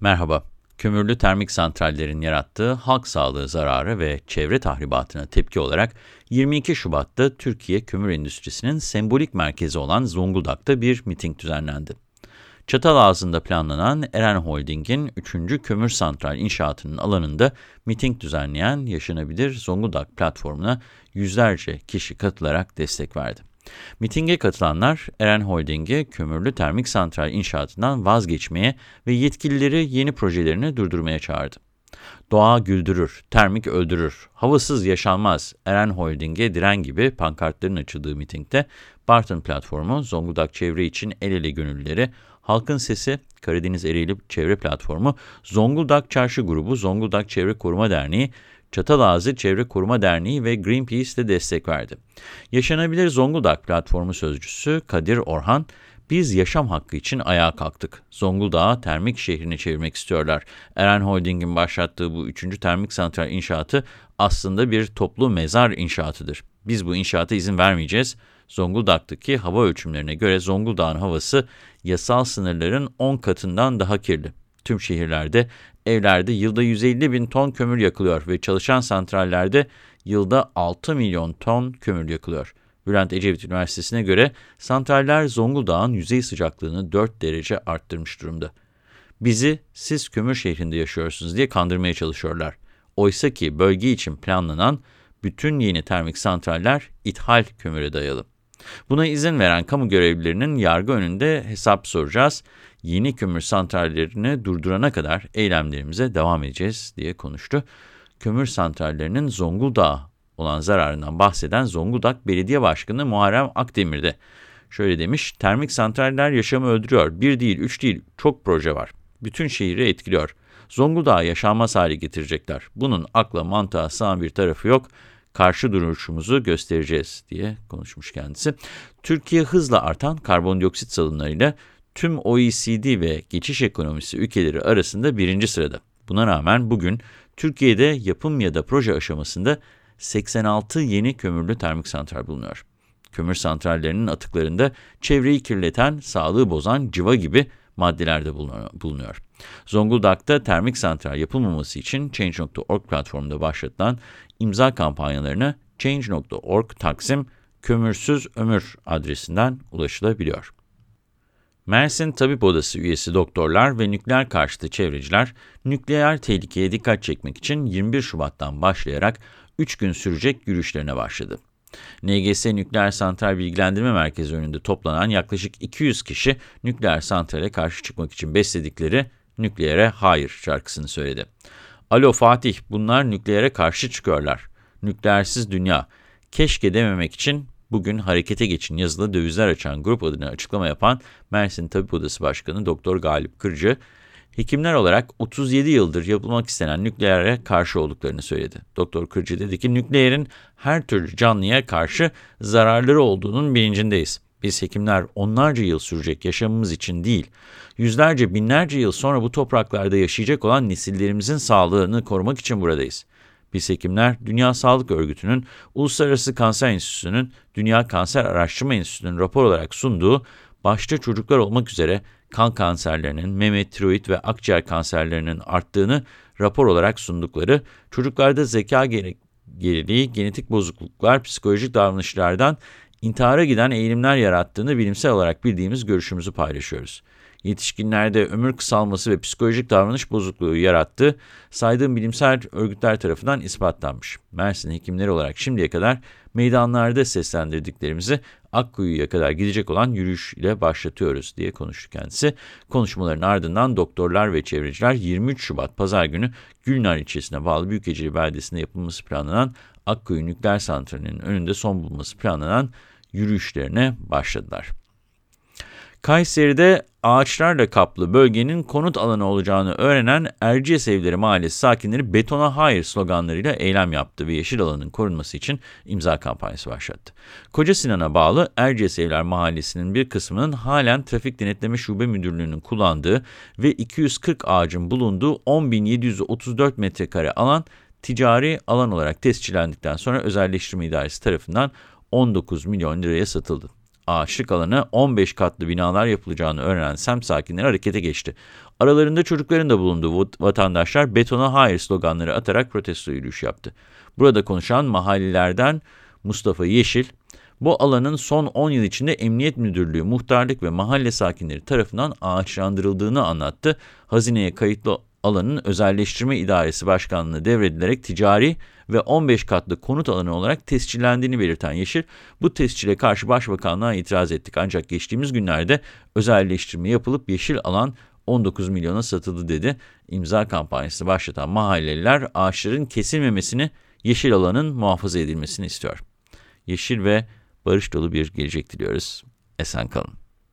Merhaba. Kömürlü termik santrallerin yarattığı halk sağlığı zararı ve çevre tahribatına tepki olarak 22 Şubat'ta Türkiye kömür endüstrisinin sembolik merkezi olan Zonguldak'ta bir miting düzenlendi. Çatalazı'nda planlanan Eren Holding'in 3. kömür santral inşaatının alanında miting düzenleyen Yaşanabilir Zonguldak platformuna yüzlerce kişi katılarak destek verdi. Mitinge katılanlar Eren Holding'e kömürlü termik santral inşaatından vazgeçmeye ve yetkilileri yeni projelerini durdurmaya çağırdı. Doğa güldürür, termik öldürür, havasız yaşanmaz, Eren Holding'e diren gibi pankartların açıldığı mitingde Barton platformu, Zonguldak çevre için el ele gönüllüleri, Halkın Sesi, Karadeniz Ereğli Çevre Platformu, Zonguldak Çarşı Grubu, Zonguldak Çevre Koruma Derneği, Çatalazı Çevre Koruma Derneği ve Greenpeace de destek verdi. Yaşanabilir Zonguldak platformu sözcüsü Kadir Orhan, biz yaşam hakkı için ayağa kalktık. Zonguldak'ı termik şehrine çevirmek istiyorlar. Eren Holding'in başlattığı bu üçüncü termik santral inşaatı aslında bir toplu mezar inşaatıdır. Biz bu inşaata izin vermeyeceğiz. Zonguldak'taki hava ölçümlerine göre Zonguldak'ın havası yasal sınırların 10 katından daha kirli. Tüm şehirlerde, evlerde yılda 150 bin ton kömür yakılıyor ve çalışan santrallerde yılda 6 milyon ton kömür yakılıyor. Bülent Ecevit Üniversitesi'ne göre santraller Zonguldak'ın yüzey sıcaklığını 4 derece arttırmış durumda. Bizi siz kömür şehrinde yaşıyorsunuz diye kandırmaya çalışıyorlar. Oysa ki bölge için planlanan bütün yeni termik santraller ithal kömüre dayalı. Buna izin veren kamu görevlilerinin yargı önünde hesap soracağız. Yeni kömür santrallerini durdurana kadar eylemlerimize devam edeceğiz diye konuştu. Kömür santrallerinin Zonguldak'a olan zararından bahseden Zonguldak Belediye Başkanı Muharrem Akdemir de şöyle demiş. Termik santraller yaşamı öldürüyor. Bir değil, üç değil, çok proje var. Bütün şehri etkiliyor. Zonguldak'a yaşanmaz hale getirecekler. Bunun akla mantığa sığan bir tarafı yok karşı duruşumuzu göstereceğiz diye konuşmuş kendisi. Türkiye hızla artan karbondioksit salımlarıyla tüm OECD ve geçiş ekonomisi ülkeleri arasında birinci sırada. Buna rağmen bugün Türkiye'de yapım ya da proje aşamasında 86 yeni kömürlü termik santral bulunuyor. Kömür santrallerinin atıklarında çevreyi kirleten, sağlığı bozan cıva gibi maddeler de bulunuyor. Zonguldak'ta termik santral yapılmaması için Change.org platformunda başlatılan imza kampanyalarına Change.org Taksim Kömürsüz Ömür adresinden ulaşılabiliyor. Mersin Tabip Odası üyesi doktorlar ve nükleer karşıtı çevreciler, nükleer tehlikeye dikkat çekmek için 21 Şubat'tan başlayarak 3 gün sürecek yürüyüşlerine başladı. NGS Nükleer Santral Bilgilendirme Merkezi önünde toplanan yaklaşık 200 kişi nükleer santrale karşı çıkmak için besledikleri nükleere hayır şarkısını söyledi. Alo Fatih, bunlar nükleere karşı çıkıyorlar. Nükleersiz dünya. Keşke dememek için bugün harekete geçin yazılı dövizler açan grup adına açıklama yapan Mersin Tabip Odası Başkanı Doktor Galip Kırcı, hekimler olarak 37 yıldır yapılmak istenen nükleere karşı olduklarını söyledi. Doktor Kırcı dedi ki nükleerin her türlü canlıya karşı zararları olduğunun bilincindeyiz. Biz hekimler onlarca yıl sürecek yaşamımız için değil, yüzlerce binlerce yıl sonra bu topraklarda yaşayacak olan nesillerimizin sağlığını korumak için buradayız. Biz hekimler Dünya Sağlık Örgütü'nün, Uluslararası Kanser Enstitüsü'nün, Dünya Kanser Araştırma Enstitüsü'nün rapor olarak sunduğu, başta çocuklar olmak üzere kan kanserlerinin, meme, tiroid ve akciğer kanserlerinin arttığını rapor olarak sundukları, çocuklarda zeka geriliği, genetik bozukluklar, psikolojik davranışlardan intihara giden eğilimler yarattığını bilimsel olarak bildiğimiz görüşümüzü paylaşıyoruz. Yetişkinlerde ömür kısalması ve psikolojik davranış bozukluğu yarattığı saydığım bilimsel örgütler tarafından ispatlanmış. Mersin hekimleri olarak şimdiye kadar meydanlarda seslendirdiklerimizi Akkuyu'ya kadar gidecek olan yürüyüş ile başlatıyoruz diye konuştu kendisi. Konuşmaların ardından doktorlar ve çevreciler 23 Şubat Pazar günü Gülnar ilçesine bağlı Büyükeceli beldesinde yapılması planlanan Akkuyu Nükleer Santrali'nin önünde son bulması planlanan yürüyüşlerine başladılar. Kayseri'de ağaçlarla kaplı bölgenin konut alanı olacağını öğrenen Erciyes Evleri Mahallesi sakinleri betona hayır sloganlarıyla eylem yaptı ve yeşil alanın korunması için imza kampanyası başlattı. Koca Sinan'a bağlı Erciyes Evler Mahallesi'nin bir kısmının halen Trafik Denetleme Şube Müdürlüğü'nün kullandığı ve 240 ağacın bulunduğu 10.734 metrekare alan ticari alan olarak tescillendikten sonra özelleştirme idaresi tarafından 19 milyon liraya satıldı ağaçlık alanı 15 katlı binalar yapılacağını öğrenen semt sakinleri harekete geçti. Aralarında çocukların da bulunduğu vatandaşlar betona hayır sloganları atarak protesto yürüyüşü yaptı. Burada konuşan mahallelerden Mustafa Yeşil, bu alanın son 10 yıl içinde Emniyet Müdürlüğü, muhtarlık ve mahalle sakinleri tarafından ağaçlandırıldığını anlattı. Hazineye kayıtlı alanın özelleştirme idaresi başkanlığına devredilerek ticari ve 15 katlı konut alanı olarak tescillendiğini belirten Yeşil, bu tescile karşı Başbakanlığa itiraz ettik. Ancak geçtiğimiz günlerde özelleştirme yapılıp yeşil alan 19 milyona satıldı dedi. İmza kampanyası başlatan mahalleliler ağaçların kesilmemesini, yeşil alanın muhafaza edilmesini istiyor. Yeşil ve barış dolu bir gelecek diliyoruz. Esen kalın.